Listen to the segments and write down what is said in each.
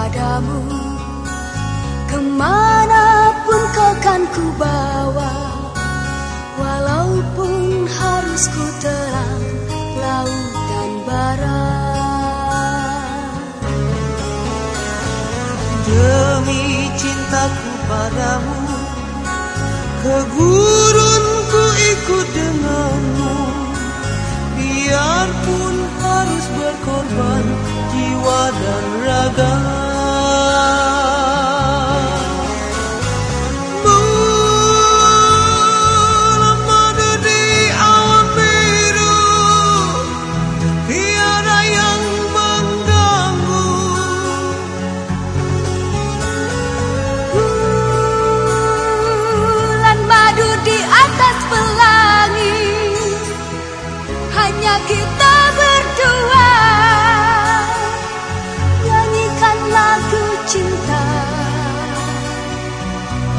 padamu Ke mana pun kau kan ku bawa Walaupun harus ku terang laut dan barat Demi cintaku padamu Ke gurun ku ikut denganmu. Biarpun harus berkorban jiwa dan raga hanya kita berdua. Nyanyikan lagu cinta.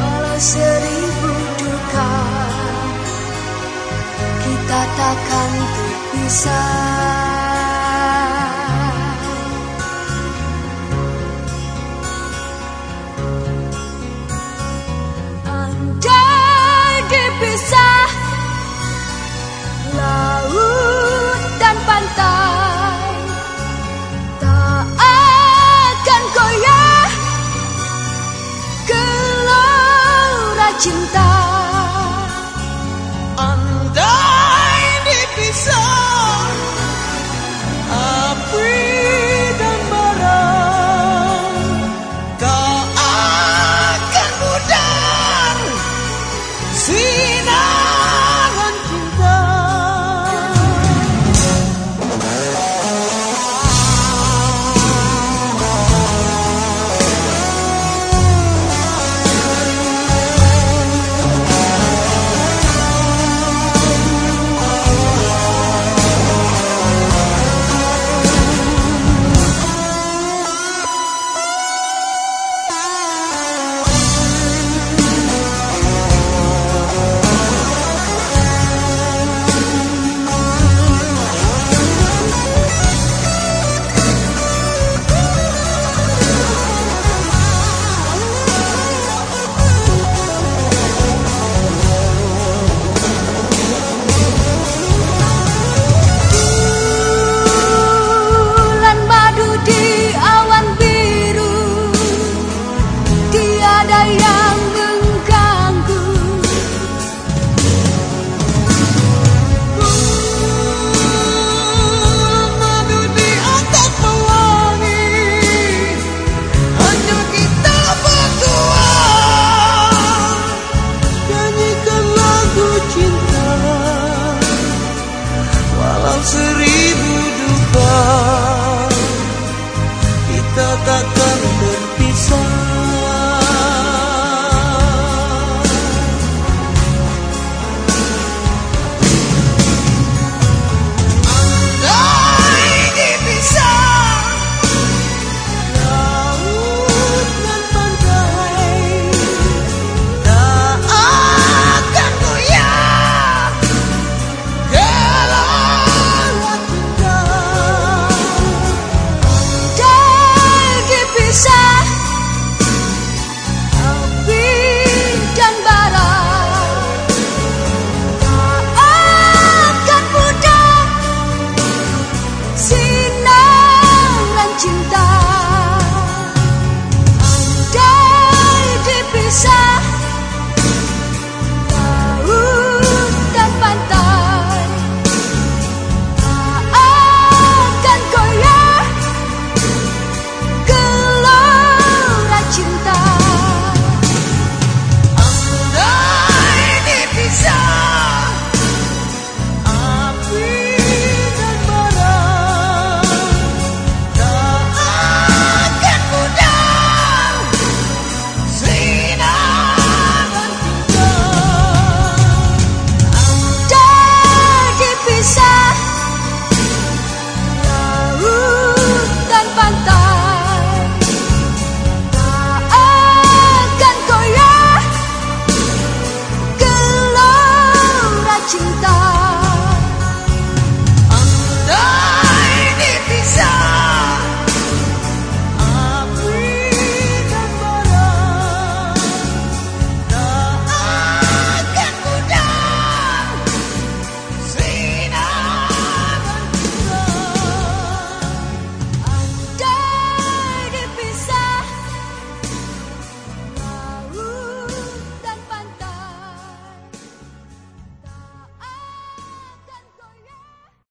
Walau seribu duka Kita takkan terpisah